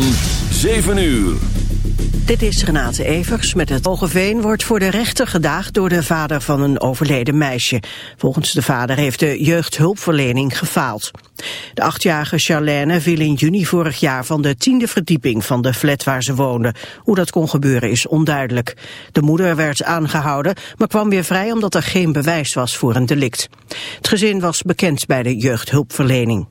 van 7 uur. Dit is Renate Evers met het Hogeveen wordt voor de rechter gedaagd door de vader van een overleden meisje. Volgens de vader heeft de jeugdhulpverlening gefaald. De achtjarige Charlène viel in juni vorig jaar van de tiende verdieping van de flat waar ze woonde. Hoe dat kon gebeuren is onduidelijk. De moeder werd aangehouden, maar kwam weer vrij omdat er geen bewijs was voor een delict. Het gezin was bekend bij de jeugdhulpverlening.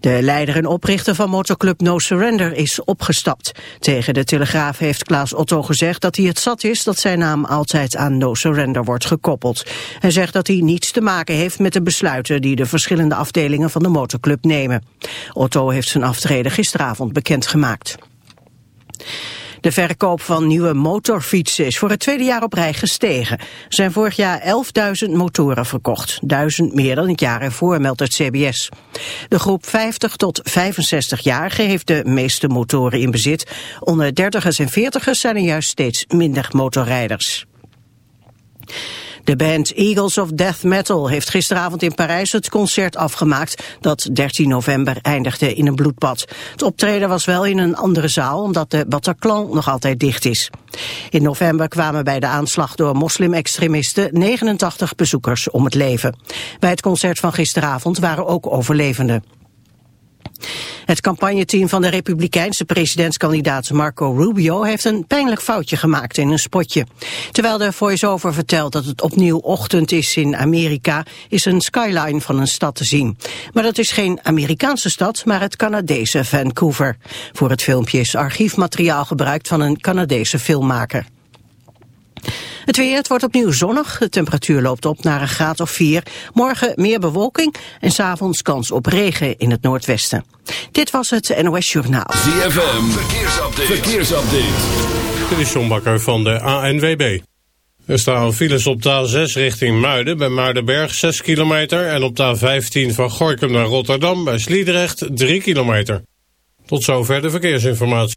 De leider en oprichter van motoclub No Surrender is opgestapt. Tegen de Telegraaf heeft Klaas Otto gezegd dat hij het zat is dat zijn naam altijd aan No Surrender wordt gekoppeld. Hij zegt dat hij niets te maken heeft met de besluiten die de verschillende afdelingen van de motoclub nemen. Otto heeft zijn aftreden gisteravond bekendgemaakt. De verkoop van nieuwe motorfietsen is voor het tweede jaar op rij gestegen. Er zijn vorig jaar 11.000 motoren verkocht. Duizend meer dan het jaar ervoor, meldt het CBS. De groep 50 tot 65 jaar heeft de meeste motoren in bezit. Onder 30ers en 40ers zijn er juist steeds minder motorrijders. De band Eagles of Death Metal heeft gisteravond in Parijs het concert afgemaakt dat 13 november eindigde in een bloedbad. Het optreden was wel in een andere zaal omdat de Bataclan nog altijd dicht is. In november kwamen bij de aanslag door moslim-extremisten 89 bezoekers om het leven. Bij het concert van gisteravond waren ook overlevenden. Het campagneteam van de republikeinse presidentskandidaat Marco Rubio heeft een pijnlijk foutje gemaakt in een spotje. Terwijl de voice-over vertelt dat het opnieuw ochtend is in Amerika, is een skyline van een stad te zien. Maar dat is geen Amerikaanse stad, maar het Canadese Vancouver. Voor het filmpje is archiefmateriaal gebruikt van een Canadese filmmaker. Het weer, het wordt opnieuw zonnig. De temperatuur loopt op naar een graad of 4. Morgen meer bewolking en s'avonds kans op regen in het noordwesten. Dit was het NOS Journaal. ZFM, verkeersupdate. verkeersupdate. Dit is John Bakker van de ANWB. Er staan files op de A6 richting Muiden bij Muidenberg 6 kilometer... en op de A15 van Gorkum naar Rotterdam bij Sliedrecht 3 kilometer. Tot zover de verkeersinformatie.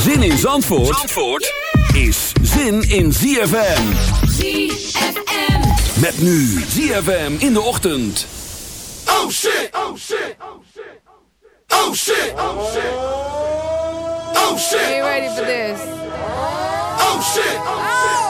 Zin in Zandvoort, Zandvoort is zin in ZFM. ZFM. Met nu ZFM in de ochtend. Oh shit, oh shit, oh shit, oh shit, oh shit, oh shit. Are you ready for this? Oh shit, oh shit.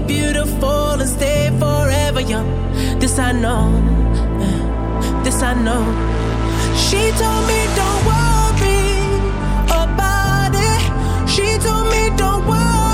be beautiful and stay forever young. This I know, eh, this I know. She told me don't worry about it. She told me don't worry.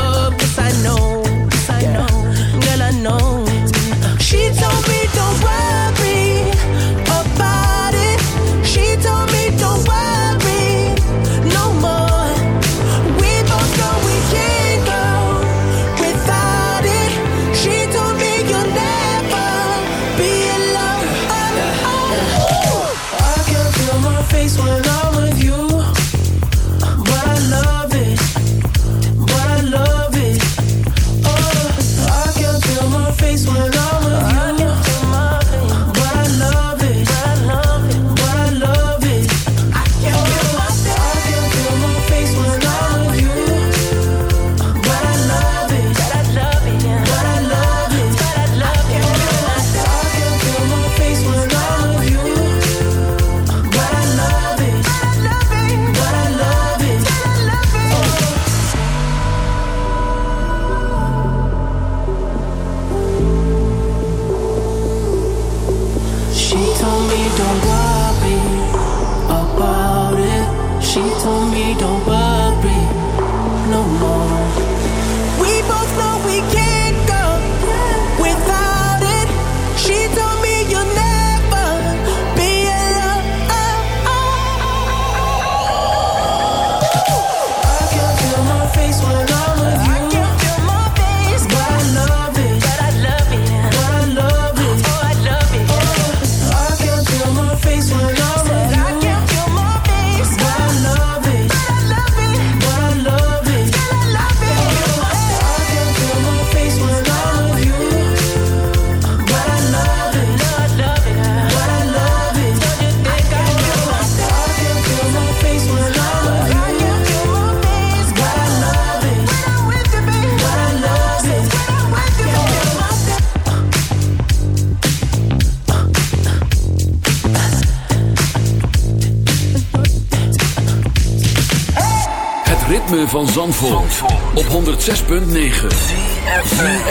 106.9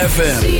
FM.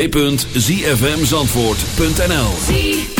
www.zfmzandvoort.nl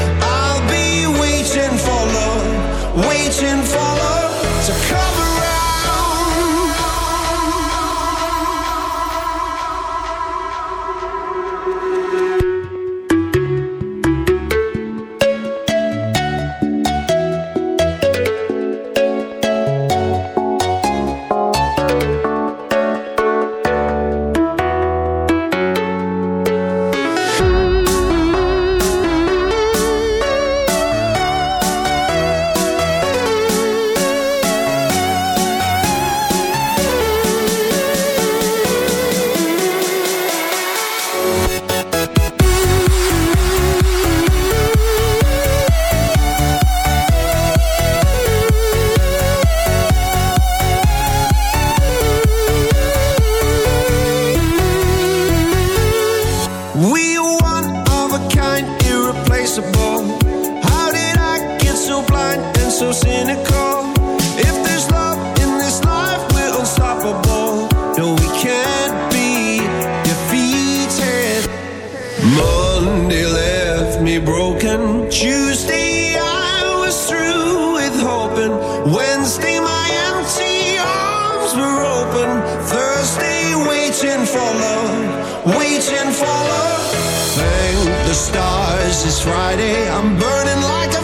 waiting for love, waiting for love. Thank the stars, it's Friday. I'm burning like a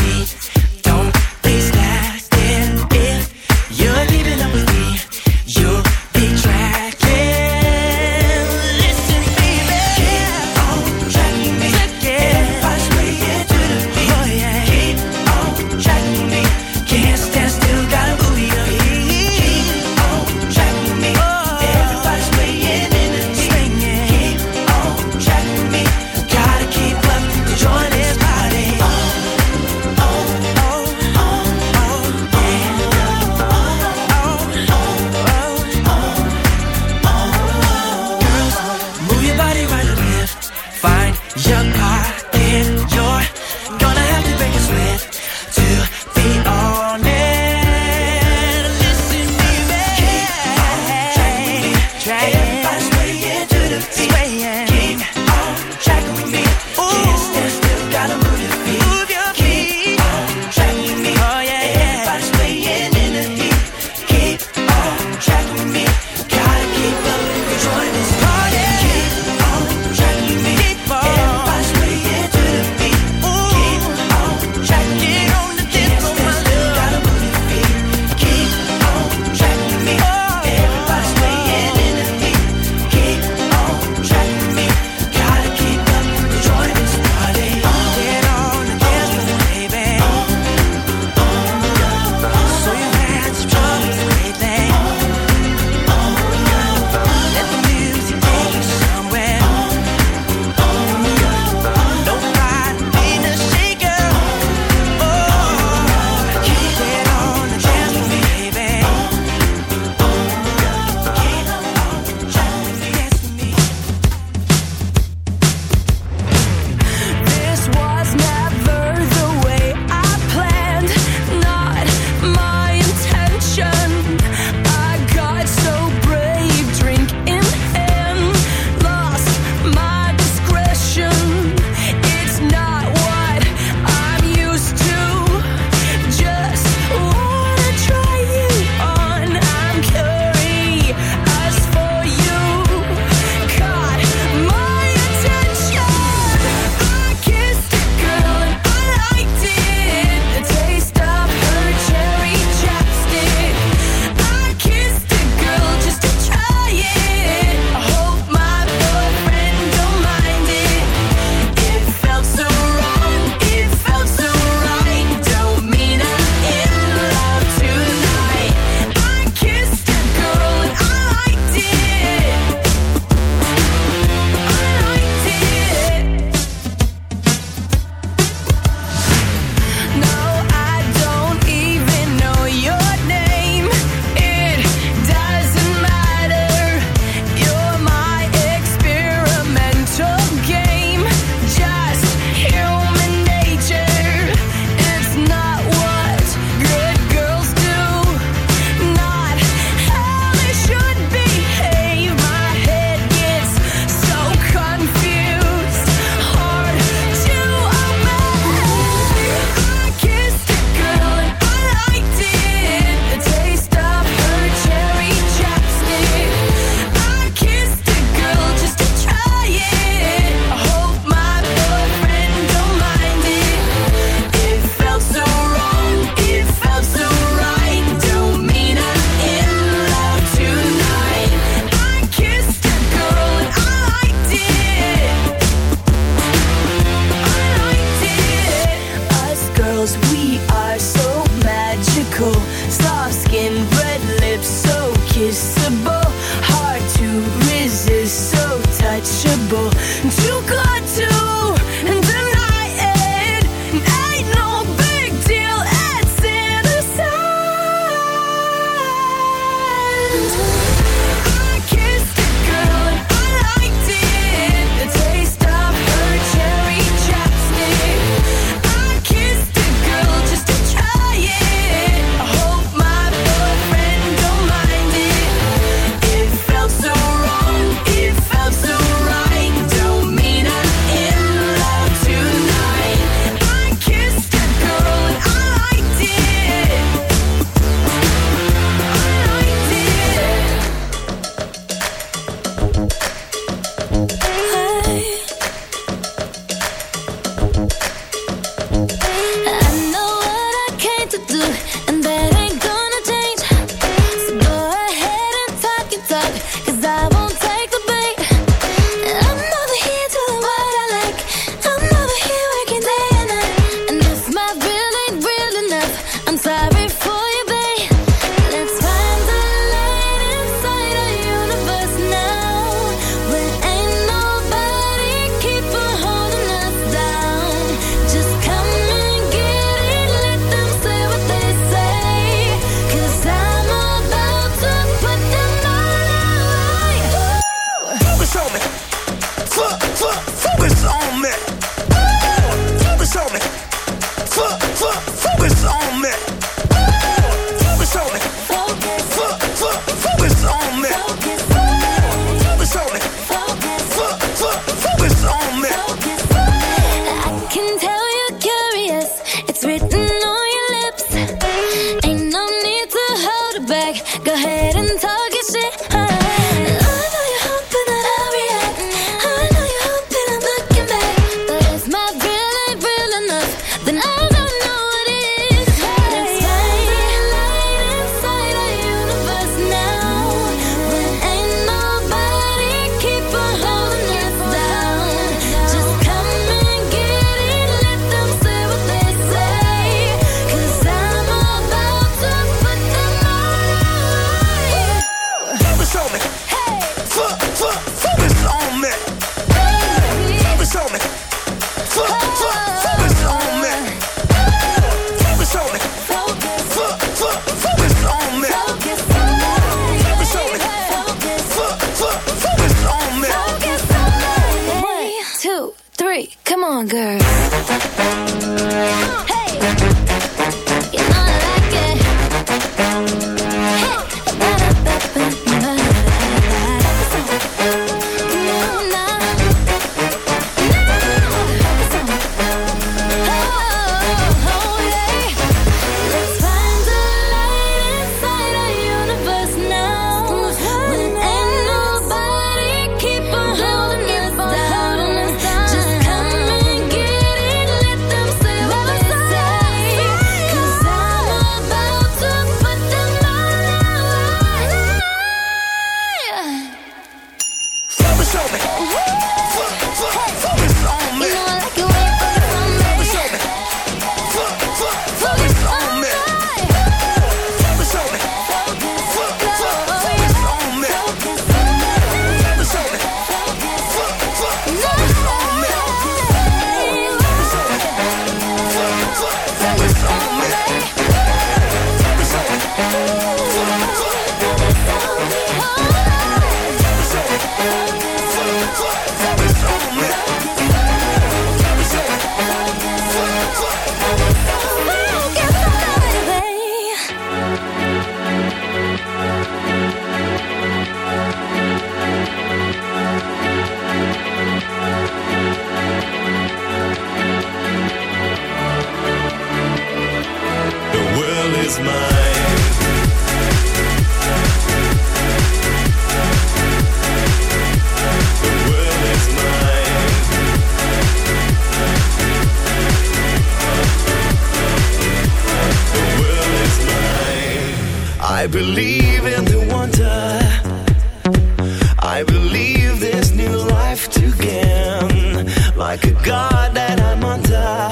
like a god that I'm under.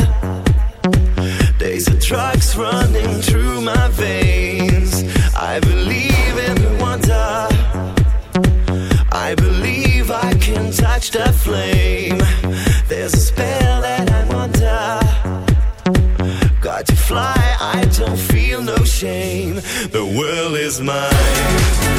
Days of drugs running through my veins. I believe in the wonder. I believe I can touch the flame. There's a spell that I'm under. Got to fly, I don't feel no shame. The world is mine.